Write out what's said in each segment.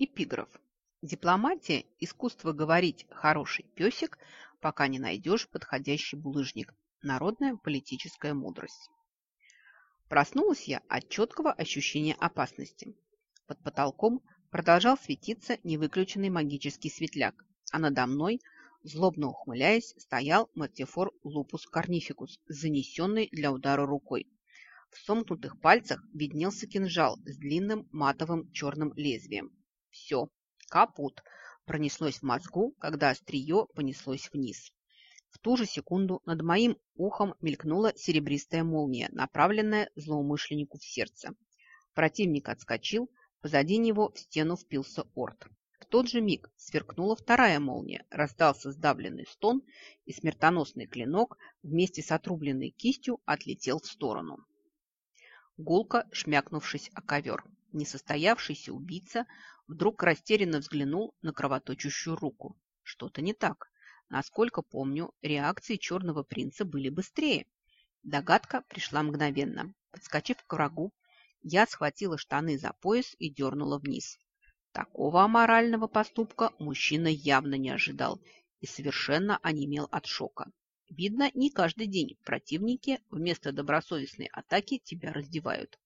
Эпиграф. Дипломатия – искусство говорить «хороший песик», пока не найдешь подходящий булыжник. Народная политическая мудрость. Проснулась я от четкого ощущения опасности. Под потолком продолжал светиться невыключенный магический светляк, а надо мной, злобно ухмыляясь, стоял мартифор лупус корнификус, занесенный для удара рукой. В сомкнутых пальцах виднелся кинжал с длинным матовым черным лезвием. Все, капут, пронеслось в мозгу, когда острие понеслось вниз. В ту же секунду над моим ухом мелькнула серебристая молния, направленная злоумышленнику в сердце. Противник отскочил, позади него в стену впился орд. В тот же миг сверкнула вторая молния, раздался сдавленный стон, и смертоносный клинок вместе с отрубленной кистью отлетел в сторону. Гулко шмякнувшись о ковер, несостоявшийся убийца вдруг растерянно взглянул на кровоточащую руку. Что-то не так. Насколько помню, реакции черного принца были быстрее. Догадка пришла мгновенно. Подскочив к врагу, я схватила штаны за пояс и дернула вниз. Такого аморального поступка мужчина явно не ожидал и совершенно онемел от шока. Видно, не каждый день противники вместо добросовестной атаки тебя раздевают.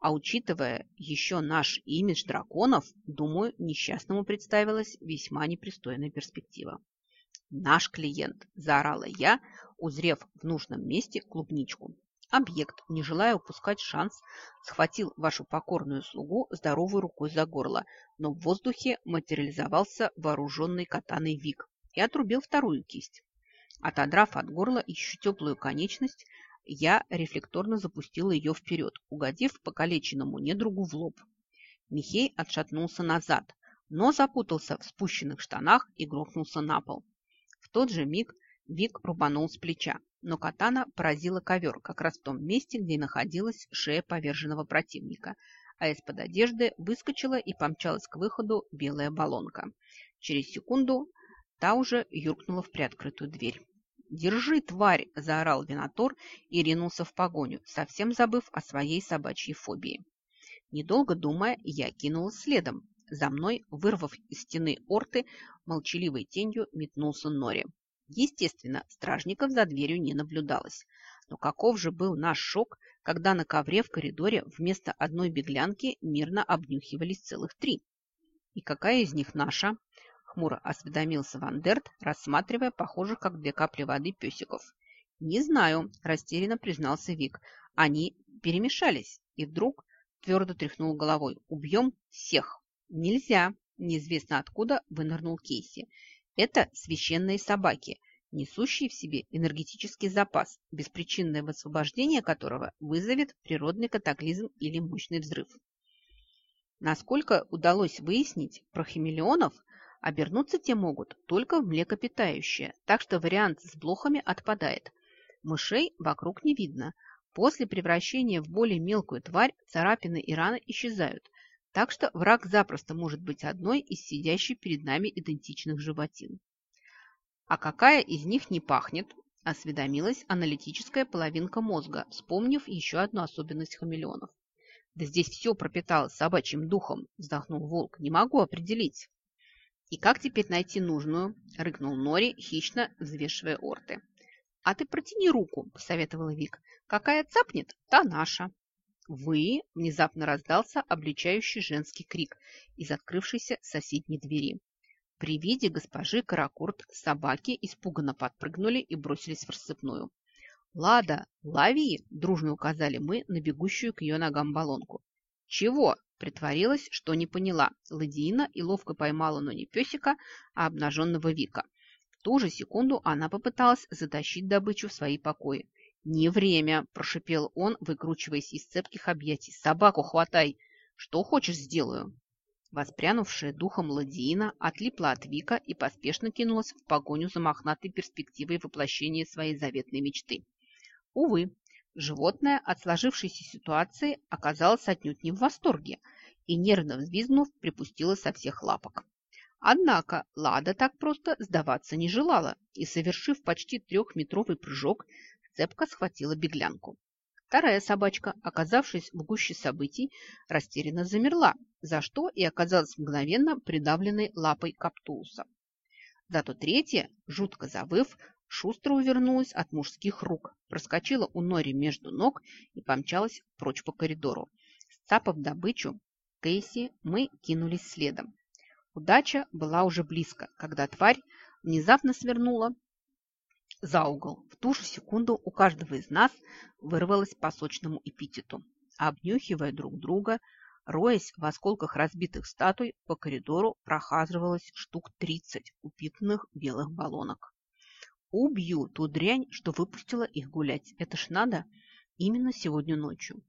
А учитывая еще наш имидж драконов, думаю, несчастному представилась весьма непристойная перспектива. «Наш клиент!» – заорала я, узрев в нужном месте клубничку. Объект, не желая упускать шанс, схватил вашу покорную слугу здоровой рукой за горло, но в воздухе материализовался вооруженный катаной Вик и отрубил вторую кисть. Отодрав от горла еще теплую конечность, я рефлекторно запустила ее вперед, угодив покалеченному недругу в лоб. Михей отшатнулся назад, но запутался в спущенных штанах и грохнулся на пол. В тот же миг Вик рубанул с плеча, но катана поразила ковер как раз в том месте, где находилась шея поверженного противника, а из-под одежды выскочила и помчалась к выходу белая баллонка. Через секунду Та уже юркнула в приоткрытую дверь. «Держи, тварь!» – заорал Винотор и ринулся в погоню, совсем забыв о своей собачьей фобии. Недолго думая, я кинулась следом. За мной, вырвав из стены орты, молчаливой тенью метнулся Нори. Естественно, стражников за дверью не наблюдалось. Но каков же был наш шок, когда на ковре в коридоре вместо одной беглянки мирно обнюхивались целых три. И какая из них наша? Хмуро осведомился Вандерт, рассматривая похожих, как две капли воды, песиков. «Не знаю», – растерянно признался Вик. «Они перемешались». И вдруг твердо тряхнул головой. «Убьем всех». «Нельзя», – неизвестно откуда вынырнул Кейси. «Это священные собаки, несущие в себе энергетический запас, беспричинное высвобождение которого вызовет природный катаклизм или мощный взрыв». Насколько удалось выяснить, про химелеонов Обернуться те могут только в млекопитающие, так что вариант с блохами отпадает. Мышей вокруг не видно. После превращения в более мелкую тварь царапины и раны исчезают, так что враг запросто может быть одной из сидящих перед нами идентичных животин. А какая из них не пахнет? Осведомилась аналитическая половинка мозга, вспомнив еще одну особенность хамелеонов. «Да здесь все пропиталось собачьим духом», – вздохнул волк. «Не могу определить». «И как теперь найти нужную?» – рыкнул Нори, хищно взвешивая орты. «А ты протяни руку», – посоветовала Вик. «Какая цапнет, та наша». «Вы?» – внезапно раздался обличающий женский крик из открывшейся соседней двери. При виде госпожи Каракурт собаки испуганно подпрыгнули и бросились в рассыпную. «Лада, лови!» – дружно указали мы на бегущую к ее ногам баллонку. «Чего?» Притворилась, что не поняла Ладиина и ловко поймала, но не песика, а обнаженного Вика. В ту же секунду она попыталась затащить добычу в свои покои. «Не время!» – прошипел он, выкручиваясь из цепких объятий. «Собаку хватай! Что хочешь, сделаю!» Воспрянувшая духом Ладиина отлипла от Вика и поспешно кинулась в погоню за мохнатой перспективой воплощения своей заветной мечты. Увы, Животное от сложившейся ситуации оказалось отнюдь не в восторге и, нервно взвизгнув, припустило со всех лапок. Однако Лада так просто сдаваться не желала и, совершив почти трехметровый прыжок, цепко схватила беглянку. Вторая собачка, оказавшись в гуще событий, растерянно замерла, за что и оказалась мгновенно придавленной лапой Каптууса. Зато третья, жутко завыв, шустро увернулась от мужских рук, проскочила у Нори между ног и помчалась прочь по коридору. Сцапав добычу, Кейси мы кинулись следом. Удача была уже близко, когда тварь внезапно свернула за угол. В ту же секунду у каждого из нас вырвалось по сочному эпитету. Обнюхивая друг друга, роясь в осколках разбитых статуй, по коридору прохаживалось штук 30 упитанных белых баллонок. Убью ту дрянь, что выпустила их гулять. Это ж надо именно сегодня ночью.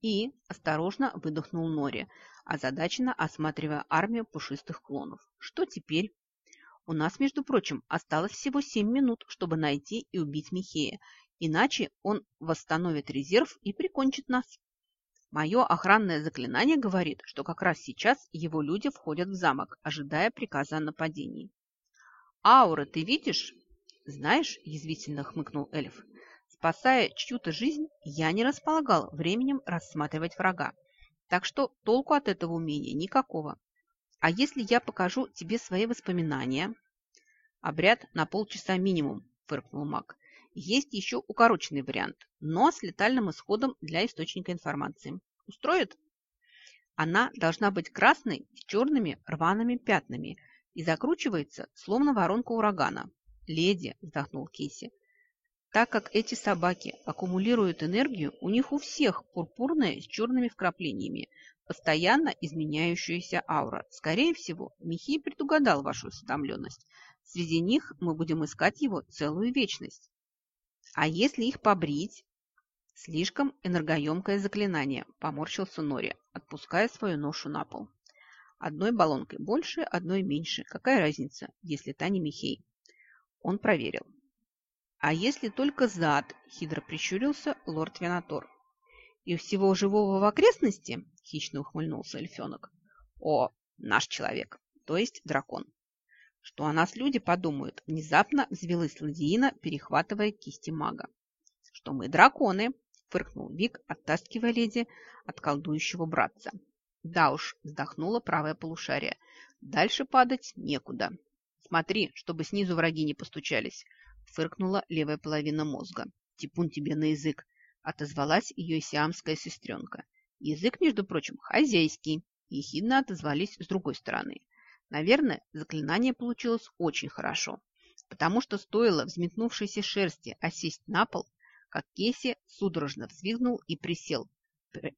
И осторожно выдохнул Нори, озадаченно осматривая армию пушистых клонов. Что теперь? У нас, между прочим, осталось всего семь минут, чтобы найти и убить Михея, иначе он восстановит резерв и прикончит нас. Мое охранное заклинание говорит, что как раз сейчас его люди входят в замок, ожидая приказа о нападении. «Аура, ты видишь?» «Знаешь», – язвительно хмыкнул эльф, спасая чью-то жизнь, я не располагал временем рассматривать врага. Так что толку от этого умения никакого. А если я покажу тебе свои воспоминания? Обряд на полчаса минимум, фыркнул маг. Есть еще укороченный вариант, но с летальным исходом для источника информации. Устроит? Она должна быть красной с черными рваными пятнами и закручивается, словно воронка урагана. «Леди», – вздохнул Кейси, – «так как эти собаки аккумулируют энергию, у них у всех пурпурная с черными вкраплениями, постоянно изменяющаяся аура. Скорее всего, Михей предугадал вашу осведомленность. Среди них мы будем искать его целую вечность. А если их побрить? Слишком энергоемкое заклинание, поморщился Нори, отпуская свою ношу на пол. Одной баллонкой больше, одной меньше. Какая разница, если та не Михей? Он проверил. «А если только зад?» – хитро прищурился лорд Винатор. «И всего живого в окрестности?» – хищно ухмыльнулся эльфенок. «О, наш человек, то есть дракон». «Что о нас люди подумают?» – внезапно взвелась Ладиина, перехватывая кисти мага. «Что мы драконы!» – фыркнул Вик, оттаскивая леди от колдующего братца. «Да уж», – вздохнула правая полушарие, – «дальше падать некуда». Смотри, чтобы снизу враги не постучались, фыркнула левая половина мозга. Типун тебе на язык, отозвалась ее сиамская сестренка. Язык, между прочим, хозяйский, ехидно отозвались с другой стороны. Наверное, заклинание получилось очень хорошо, потому что стоило взметнувшейся шерсти осесть на пол, как Кейси судорожно взвизгнул и присел,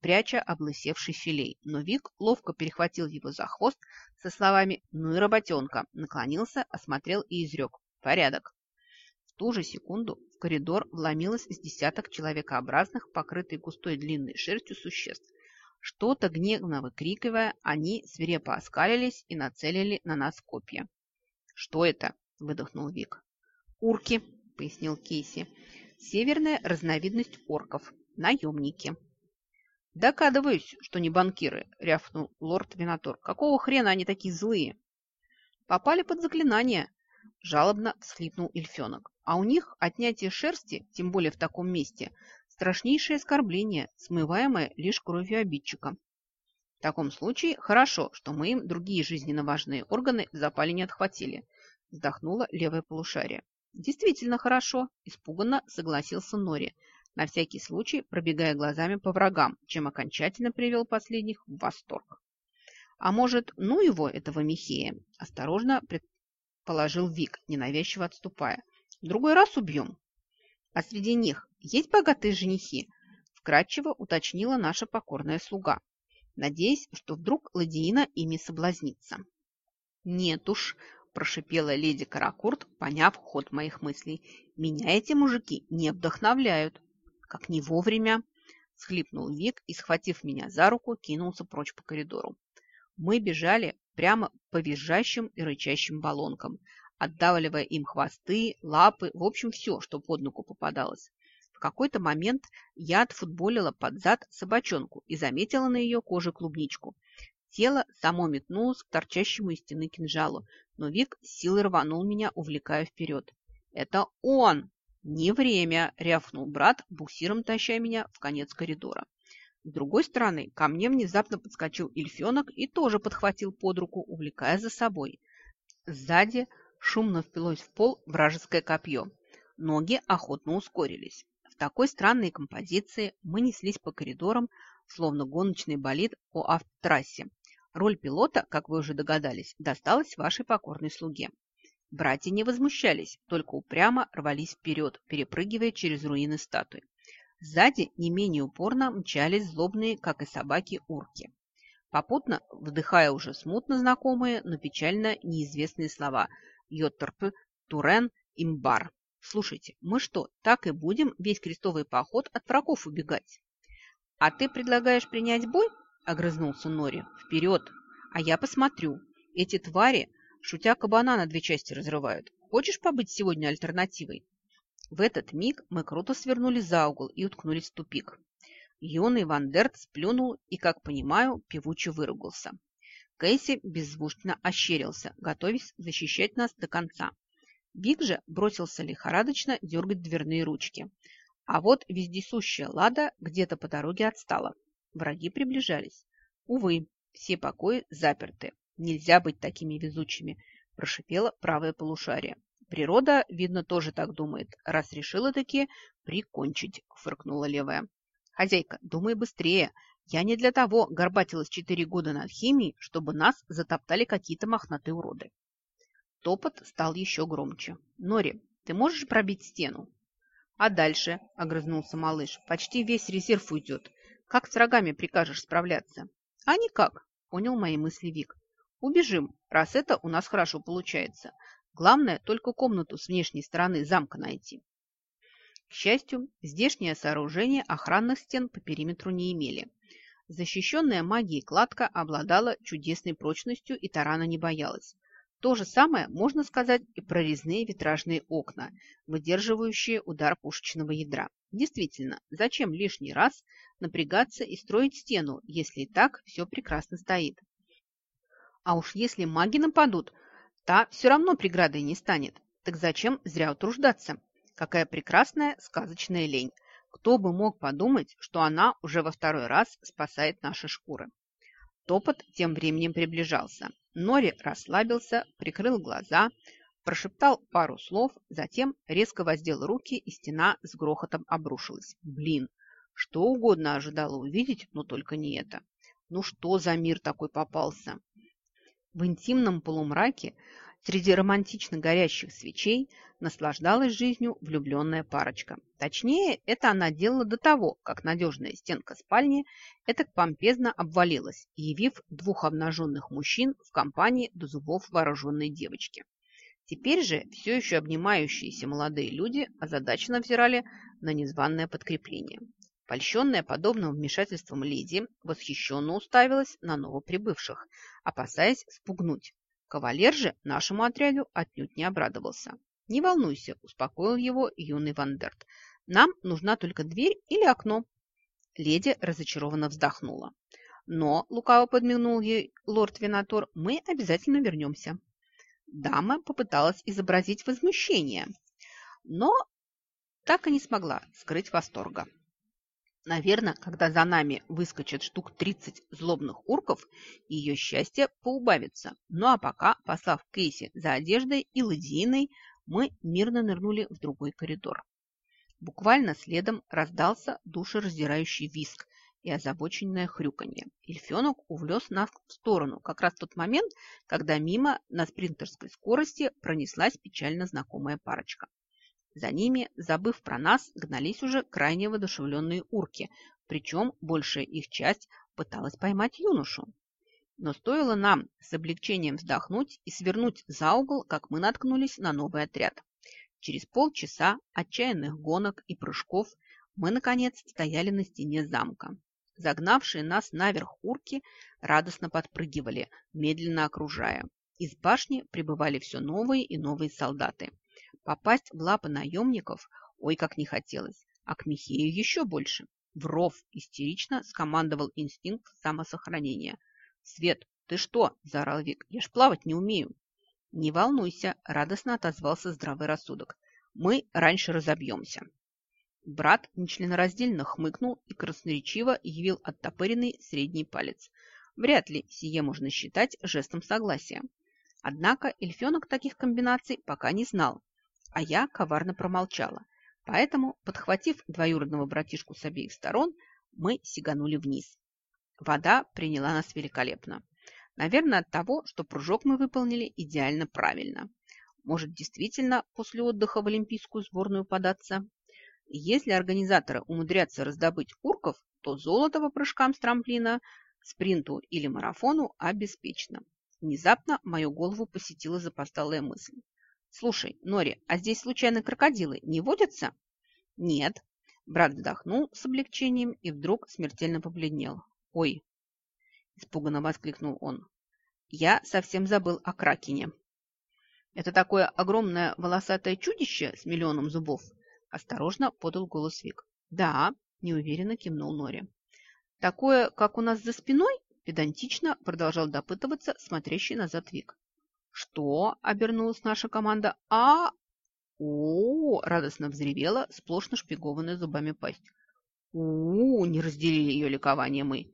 пряча облысевший филей. Но Вик ловко перехватил его за хвост со словами «Ну и работенка!» наклонился, осмотрел и изрек «Порядок!». В ту же секунду в коридор вломилось с десяток человекообразных, покрытых густой длинной шерстью существ. Что-то гневно выкрикивая, они свирепо оскалились и нацелили на нас копья. «Что это?» – выдохнул Вик. «Урки», – пояснил Кейси. «Северная разновидность орков. Наемники». «Догадываюсь, что не банкиры», – рявкнул лорд Винатор. «Какого хрена они такие злые?» «Попали под заклинание», – жалобно всхлипнул эльфенок. «А у них отнятие шерсти, тем более в таком месте, страшнейшее оскорбление, смываемое лишь кровью обидчика. В таком случае хорошо, что мы им другие жизненно важные органы в запале не отхватили», – вздохнула левое полушарие. «Действительно хорошо», – испуганно согласился Нори – на всякий случай пробегая глазами по врагам, чем окончательно привел последних в восторг. «А может, ну его, этого Михея?» – осторожно предположил Вик, ненавязчиво отступая. «В другой раз убьем». «А среди них есть богатые женихи?» – вкратчиво уточнила наша покорная слуга, надеясь, что вдруг Ладиина ими соблазнится. «Нет уж», – прошипела леди Каракурт, поняв ход моих мыслей, – «меня эти мужики не вдохновляют». Как не вовремя, схлипнул Вик и, схватив меня за руку, кинулся прочь по коридору. Мы бежали прямо по визжащим и рычащим баллонкам, отдавливая им хвосты, лапы, в общем, все, что под ногу попадалось. В какой-то момент я отфутболила под зад собачонку и заметила на ее коже клубничку. Тело само метнулось к торчащему из стены кинжалу, но Вик силой рванул меня, увлекая вперед. «Это он!» «Не время!» – рявкнул брат, буксиром таща меня в конец коридора. С другой стороны, ко мне внезапно подскочил эльфенок и тоже подхватил под руку, увлекая за собой. Сзади шумно впилось в пол вражеское копье. Ноги охотно ускорились. В такой странной композиции мы неслись по коридорам, словно гоночный болид по автотрассе. Роль пилота, как вы уже догадались, досталась вашей покорной слуге. Братья не возмущались, только упрямо рвались вперед, перепрыгивая через руины статуи. Сзади не менее упорно мчались злобные, как и собаки, урки. Попутно вдыхая уже смутно знакомые, но печально неизвестные слова «Йоттерп», «Турен», «Имбар». Слушайте, мы что, так и будем весь крестовый поход от врагов убегать? А ты предлагаешь принять бой? Огрызнулся Нори. Вперед! А я посмотрю. Эти твари, шутя кабана на две части разрывают. Хочешь побыть сегодня альтернативой? В этот миг мы круто свернули за угол и уткнулись в тупик. Юный Вандерт сплюнул и, как понимаю, певуче выругался. Кейси беззвучно ощерился, готовясь защищать нас до конца. Биг же бросился лихорадочно дергать дверные ручки. А вот вездесущая Лада где-то по дороге отстала. Враги приближались. Увы, все покои заперты. Нельзя быть такими везучими, прошипело правое полушарие. Природа, видно, тоже так думает, раз решила таки прикончить, фыркнула левая. Хозяйка, думай быстрее. Я не для того горбатилась четыре года над химией, чтобы нас затоптали какие-то мохнатые уроды. Топот стал еще громче. Нори, ты можешь пробить стену? А дальше, огрызнулся малыш, почти весь резерв уйдет. Как с врагами прикажешь справляться? А никак, понял мои мысли Вик. Убежим, раз это у нас хорошо получается. Главное, только комнату с внешней стороны замка найти. К счастью, здешнее сооружение охранных стен по периметру не имели. Защищенная магией кладка обладала чудесной прочностью и тарана не боялась. То же самое можно сказать и про резные витражные окна, выдерживающие удар пушечного ядра. Действительно, зачем лишний раз напрягаться и строить стену, если и так все прекрасно стоит? А уж если маги нападут, Та все равно преградой не станет. Так зачем зря утруждаться? Какая прекрасная сказочная лень. Кто бы мог подумать, что она уже во второй раз спасает наши шкуры. Топот тем временем приближался. Нори расслабился, прикрыл глаза, прошептал пару слов, затем резко воздел руки, и стена с грохотом обрушилась. Блин, что угодно ожидала увидеть, но только не это. Ну что за мир такой попался? В интимном полумраке среди романтично горящих свечей наслаждалась жизнью влюбленная парочка. Точнее, это она делала до того, как надежная стенка спальни это помпезно обвалилась, явив двух обнаженных мужчин в компании до зубов вооруженной девочки. Теперь же все еще обнимающиеся молодые люди озадаченно взирали на незваное подкрепление. Польщенная подобным вмешательством леди восхищенно уставилась на новоприбывших, опасаясь спугнуть. Кавалер же нашему отряду отнюдь не обрадовался. «Не волнуйся», – успокоил его юный Вандерт. «Нам нужна только дверь или окно». Леди разочарованно вздохнула. «Но», – лукаво подмигнул ей лорд Винатор, – «мы обязательно вернемся». Дама попыталась изобразить возмущение, но так и не смогла скрыть восторга. Наверное, когда за нами выскочат штук 30 злобных урков, ее счастье поубавится. Ну а пока, послав Кейси за одеждой и ладьиной, мы мирно нырнули в другой коридор. Буквально следом раздался душераздирающий виск и озабоченное хрюканье. Эльфенок увлез нас в сторону, как раз в тот момент, когда мимо на спринтерской скорости пронеслась печально знакомая парочка. За ними, забыв про нас, гнались уже крайне воодушевленные урки, причем большая их часть пыталась поймать юношу. Но стоило нам с облегчением вздохнуть и свернуть за угол, как мы наткнулись на новый отряд. Через полчаса отчаянных гонок и прыжков мы, наконец, стояли на стене замка. Загнавшие нас наверх урки радостно подпрыгивали, медленно окружая. Из башни прибывали все новые и новые солдаты. Попасть в лапы наемников ой как не хотелось, а к Михею еще больше. В ров истерично скомандовал инстинкт самосохранения. «Свет, ты что?» – заорал Вик. «Я ж плавать не умею». «Не волнуйся», – радостно отозвался здравый рассудок. «Мы раньше разобьемся». Брат нечленораздельно хмыкнул и красноречиво явил оттопыренный средний палец. Вряд ли сие можно считать жестом согласия. Однако эльфенок таких комбинаций пока не знал, а я коварно промолчала. Поэтому, подхватив двоюродного братишку с обеих сторон, мы сиганули вниз. Вода приняла нас великолепно. Наверное, от того, что прыжок мы выполнили идеально правильно. Может, действительно после отдыха в олимпийскую сборную податься? Если организаторы умудрятся раздобыть курков, то золото по прыжкам с трамплина, спринту или марафону обеспечено. Внезапно мою голову посетила запосталая мысль. «Слушай, Нори, а здесь случайно крокодилы не водятся?» «Нет». Брат вздохнул с облегчением и вдруг смертельно побледнел. «Ой!» – испуганно воскликнул он. «Я совсем забыл о кракене». «Это такое огромное волосатое чудище с миллионом зубов?» – осторожно подал голос Вик. «Да», – неуверенно кивнул Нори. «Такое, как у нас за спиной?» – педантично продолжал допытываться смотрящий назад Вик. «Что?» – обернулась наша команда. «А...» «О!» – радостно взревела, сплошь нашпигованная зубами пасть. «У-у-у!» – не разделили ее ликование мы.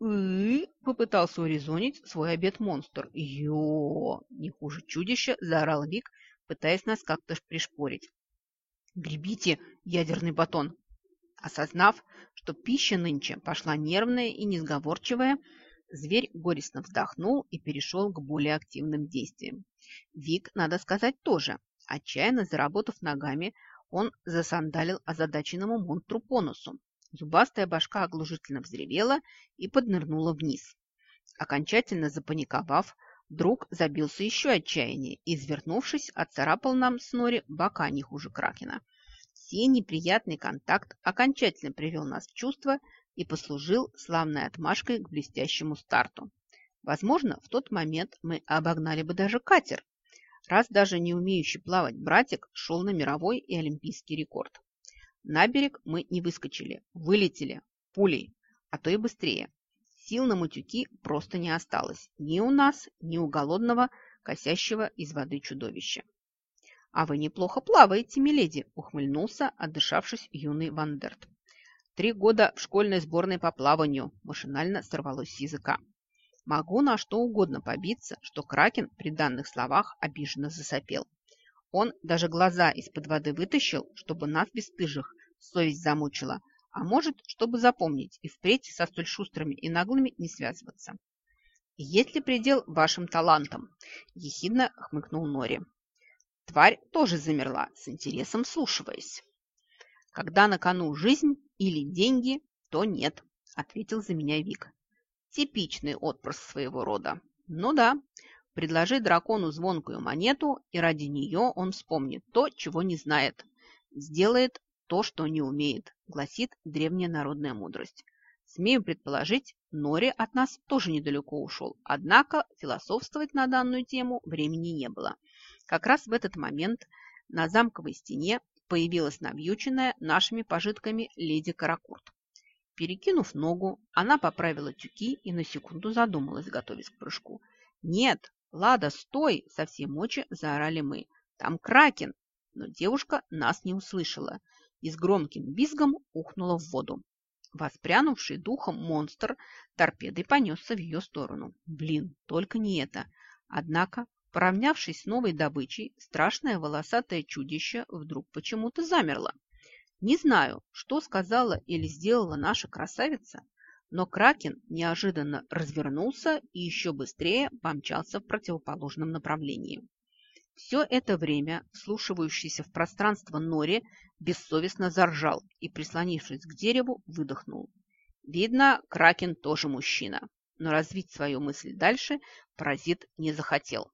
«И?» – попытался урезонить свой обед монстр. «Ё!» – не хуже чудища, заорал Вик, пытаясь нас как-то пришпорить. «Гребите, ядерный батон!» Осознав, что пища нынче пошла нервная и несговорчивая, Зверь горестно вздохнул и перешел к более активным действиям. Вик, надо сказать, тоже. Отчаянно заработав ногами, он засандалил озадаченному монстру по носу. Зубастая башка оглушительно взревела и поднырнула вниз. Окончательно запаниковав, друг забился еще отчаяние и, извернувшись, отцарапал нам с Нори бока не хуже Кракена. Сей неприятный контакт окончательно привел нас в чувство и послужил славной отмашкой к блестящему старту. Возможно, в тот момент мы обогнали бы даже катер, раз даже не умеющий плавать братик шел на мировой и олимпийский рекорд. На берег мы не выскочили, вылетели пулей, а то и быстрее. Сил на мутюки просто не осталось ни у нас, ни у голодного, косящего из воды чудовища. «А вы неплохо плаваете, миледи!» – ухмыльнулся, отдышавшись юный Вандерт. Три года в школьной сборной по плаванию машинально сорвалось с языка. Могу на что угодно побиться, что Кракен при данных словах обиженно засопел. Он даже глаза из-под воды вытащил, чтобы нас, бесстыжих, совесть замучила, а может, чтобы запомнить и впредь со столь шустрыми и наглыми не связываться. «Есть ли предел вашим талантам?» – ехидно хмыкнул Нори. Тварь тоже замерла, с интересом слушаясь. Когда на кону жизнь или деньги, то нет, ответил за меня Вик. Типичный отпрыск своего рода. Ну да, предложи дракону звонкую монету, и ради нее он вспомнит то, чего не знает. Сделает то, что не умеет, гласит древняя народная мудрость. Смею предположить, Нори от нас тоже недалеко ушел, однако философствовать на данную тему времени не было. Как раз в этот момент на замковой стене появилась навьюченная нашими пожитками леди Каракурт. Перекинув ногу, она поправила тюки и на секунду задумалась, готовясь к прыжку. «Нет, Лада, стой!» – со всей мочи заорали мы. «Там кракен!» Но девушка нас не услышала и с громким визгом ухнула в воду. Воспрянувший духом монстр торпедой понесся в ее сторону. Блин, только не это. Однако Поравнявшись с новой добычей, страшное волосатое чудище вдруг почему-то замерло. Не знаю, что сказала или сделала наша красавица, но Кракен неожиданно развернулся и еще быстрее помчался в противоположном направлении. Все это время слушающийся в пространство Нори бессовестно заржал и, прислонившись к дереву, выдохнул. Видно, Кракен тоже мужчина, но развить свою мысль дальше паразит не захотел.